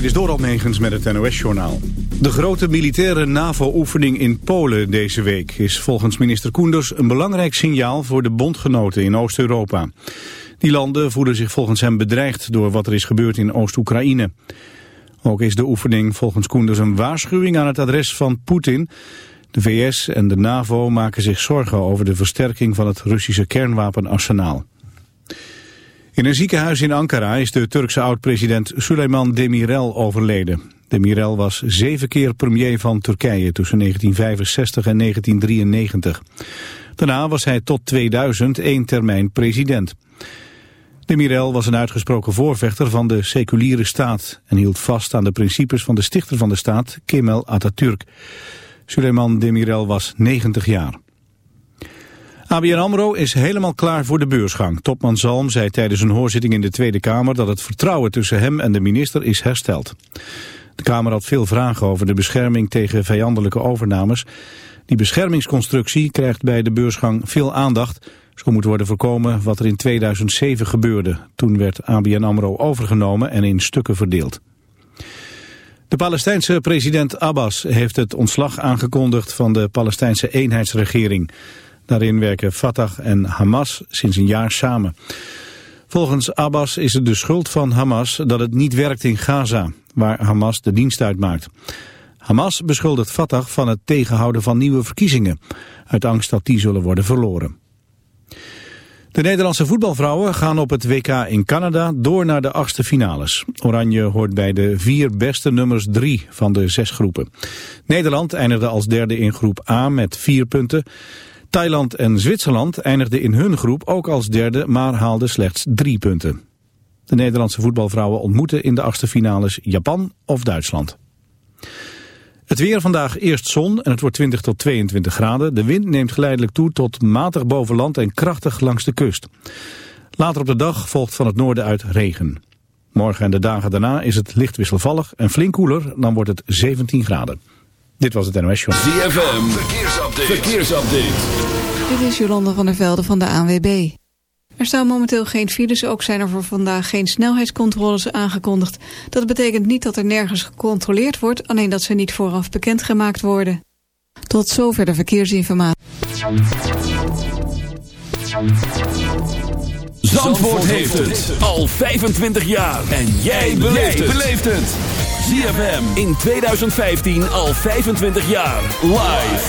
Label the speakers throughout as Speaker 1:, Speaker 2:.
Speaker 1: Dit is Doral Megens met het NOS-journaal. De grote militaire NAVO-oefening in Polen deze week... is volgens minister Koenders een belangrijk signaal voor de bondgenoten in Oost-Europa. Die landen voelen zich volgens hem bedreigd door wat er is gebeurd in Oost-Oekraïne. Ook is de oefening volgens Koenders een waarschuwing aan het adres van Poetin. De VS en de NAVO maken zich zorgen over de versterking van het Russische kernwapenarsenaal. In een ziekenhuis in Ankara is de Turkse oud-president Süleyman Demirel overleden. Demirel was zeven keer premier van Turkije tussen 1965 en 1993. Daarna was hij tot 2000 één termijn president. Demirel was een uitgesproken voorvechter van de seculiere staat... en hield vast aan de principes van de stichter van de staat, Kemal Atatürk. Suleiman Demirel was 90 jaar. ABN AMRO is helemaal klaar voor de beursgang. Topman Zalm zei tijdens een hoorzitting in de Tweede Kamer... dat het vertrouwen tussen hem en de minister is hersteld. De Kamer had veel vragen over de bescherming tegen vijandelijke overnames. Die beschermingsconstructie krijgt bij de beursgang veel aandacht... Zo moet worden voorkomen wat er in 2007 gebeurde. Toen werd ABN AMRO overgenomen en in stukken verdeeld. De Palestijnse president Abbas heeft het ontslag aangekondigd van de Palestijnse eenheidsregering. Daarin werken Fatah en Hamas sinds een jaar samen. Volgens Abbas is het de schuld van Hamas dat het niet werkt in Gaza, waar Hamas de dienst uitmaakt. Hamas beschuldigt Fatah van het tegenhouden van nieuwe verkiezingen, uit angst dat die zullen worden verloren. De Nederlandse voetbalvrouwen gaan op het WK in Canada door naar de achtste finales. Oranje hoort bij de vier beste nummers drie van de zes groepen. Nederland eindigde als derde in groep A met vier punten. Thailand en Zwitserland eindigden in hun groep ook als derde, maar haalden slechts drie punten. De Nederlandse voetbalvrouwen ontmoeten in de achtste finales Japan of Duitsland. Het weer vandaag eerst zon en het wordt 20 tot 22 graden. De wind neemt geleidelijk toe tot matig boven land en krachtig langs de kust. Later op de dag volgt van het noorden uit regen. Morgen en de dagen daarna is het licht wisselvallig en flink koeler, dan wordt het 17 graden. Dit was het NOS Show.
Speaker 2: Verkeersupdate.
Speaker 3: Dit is Jolanda van der Velde van de ANWB. Er staan momenteel geen files, ook zijn er voor vandaag geen snelheidscontroles aangekondigd. Dat betekent niet dat er nergens gecontroleerd wordt, alleen dat ze niet vooraf bekendgemaakt worden. Tot zover de verkeersinformatie.
Speaker 2: Zandvoort heeft het al 25 jaar. En jij beleeft het. ZFM in 2015 al 25 jaar. Live.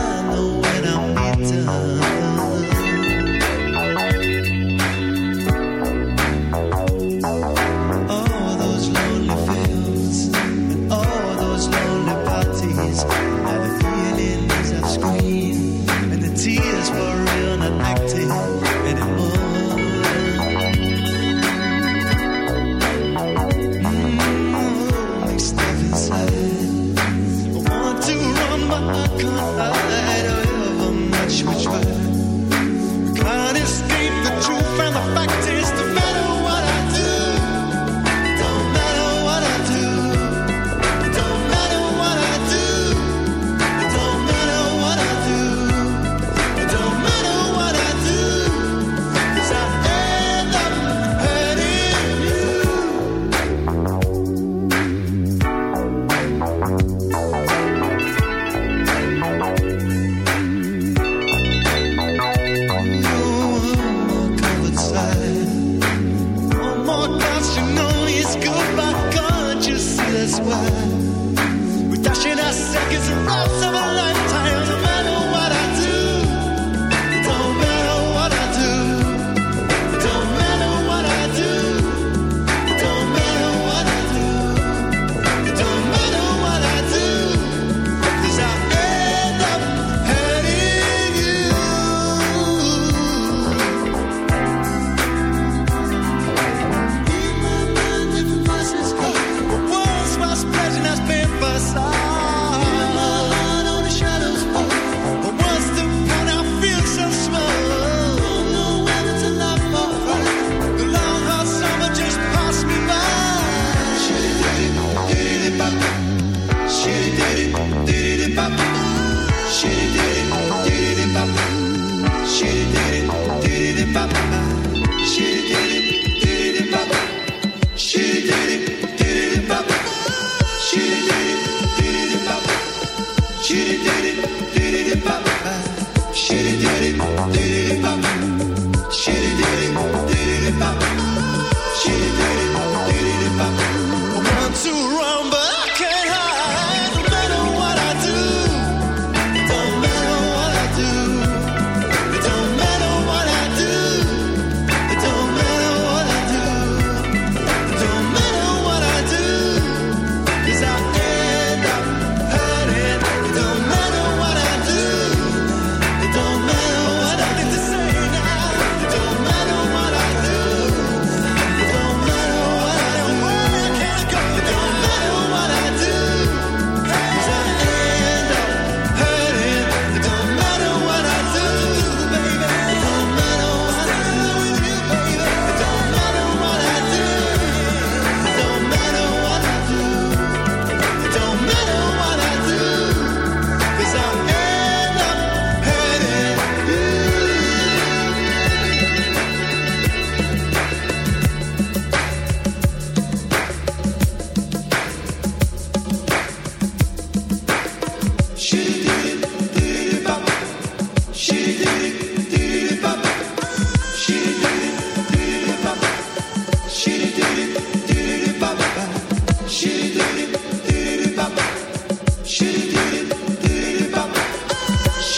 Speaker 4: I know when I'm done.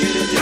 Speaker 4: what you.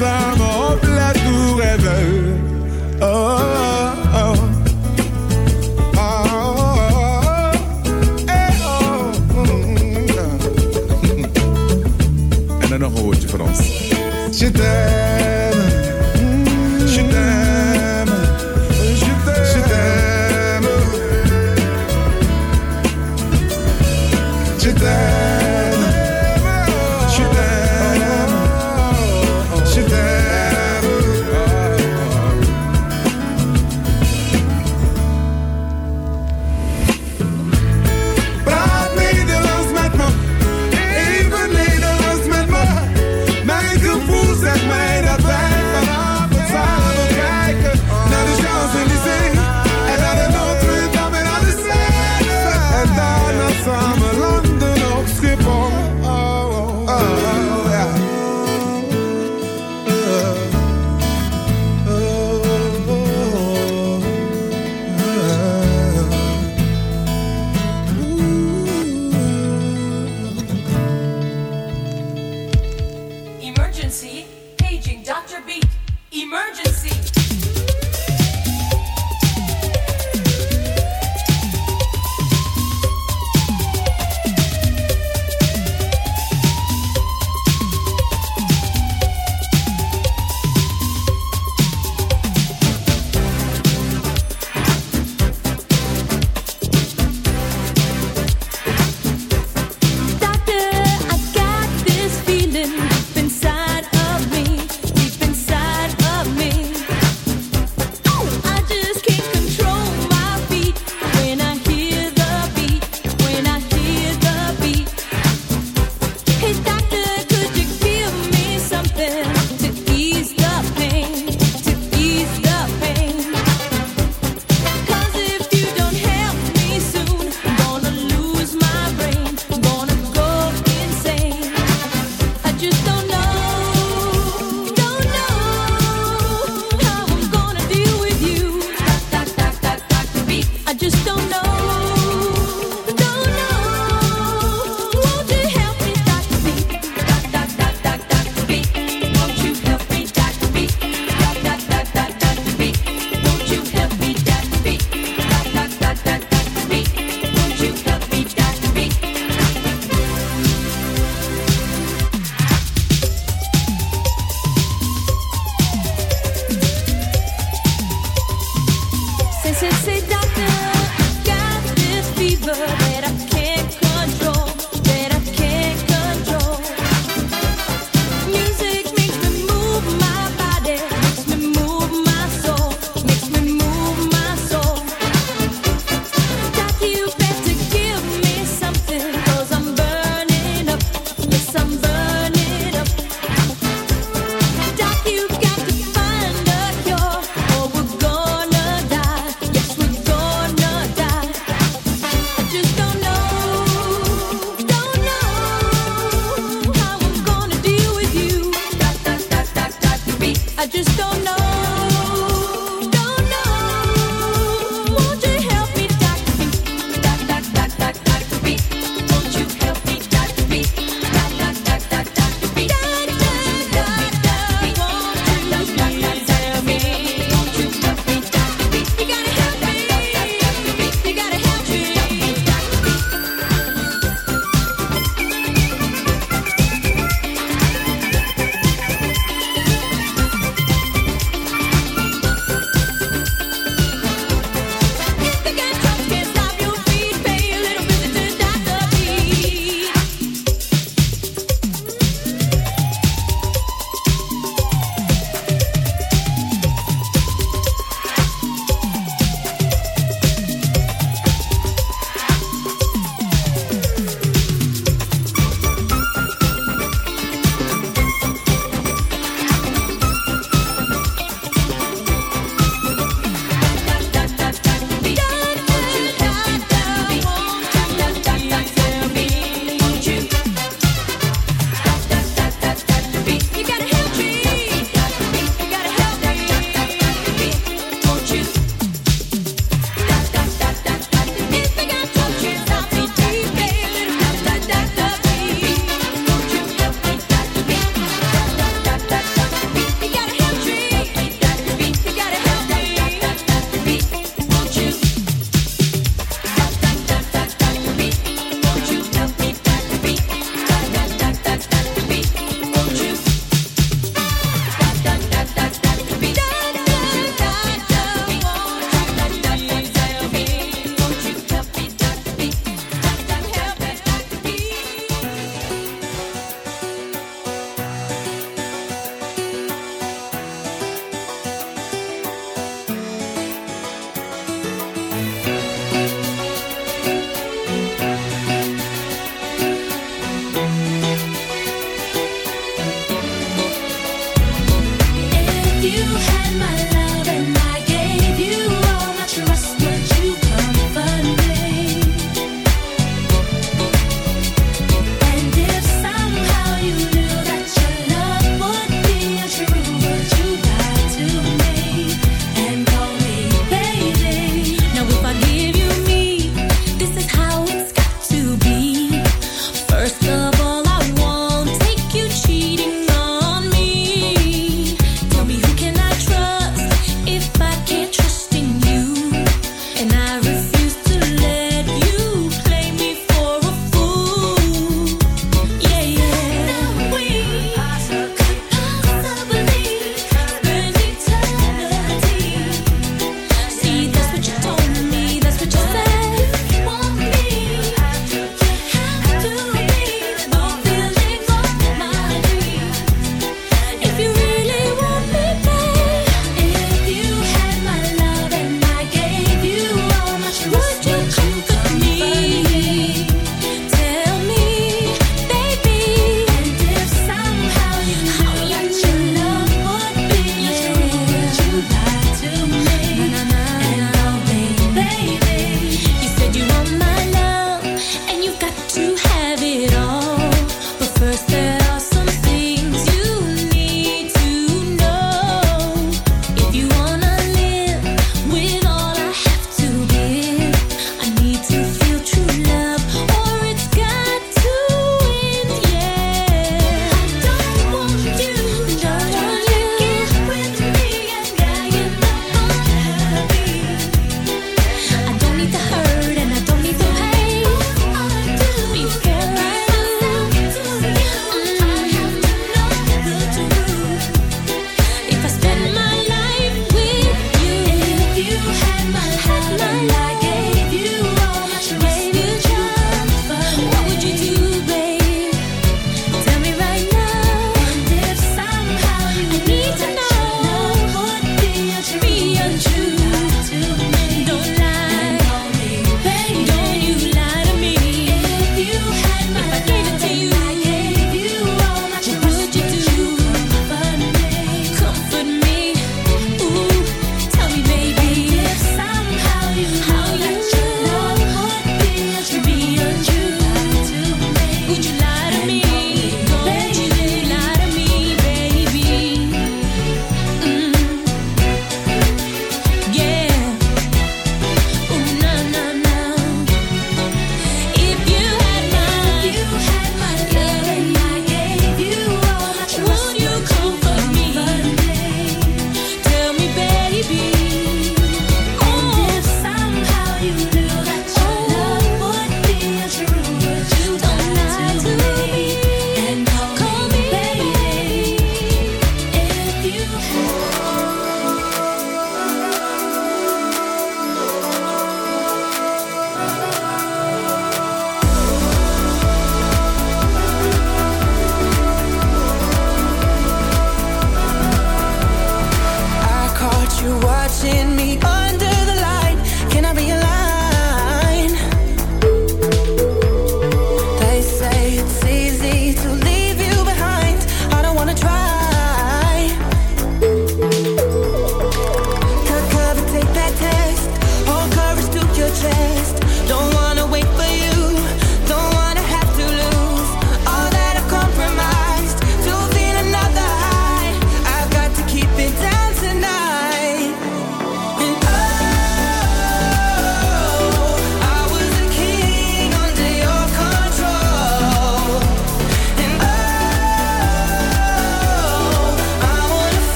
Speaker 5: found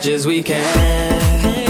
Speaker 6: much as we can.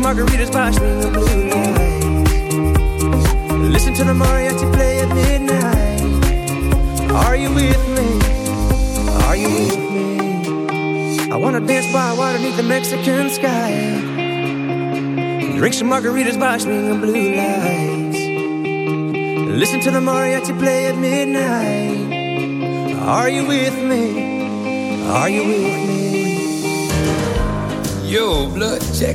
Speaker 7: Margaritas by swinging blue lights. Listen to the mariachi play at midnight. Are you with me? Are you with me? I wanna dance by water beneath the Mexican sky. Drink some margaritas by swinging blue lights. Listen to the mariachi play at midnight. Are you with me? Are you with me?
Speaker 8: Yo, blood, check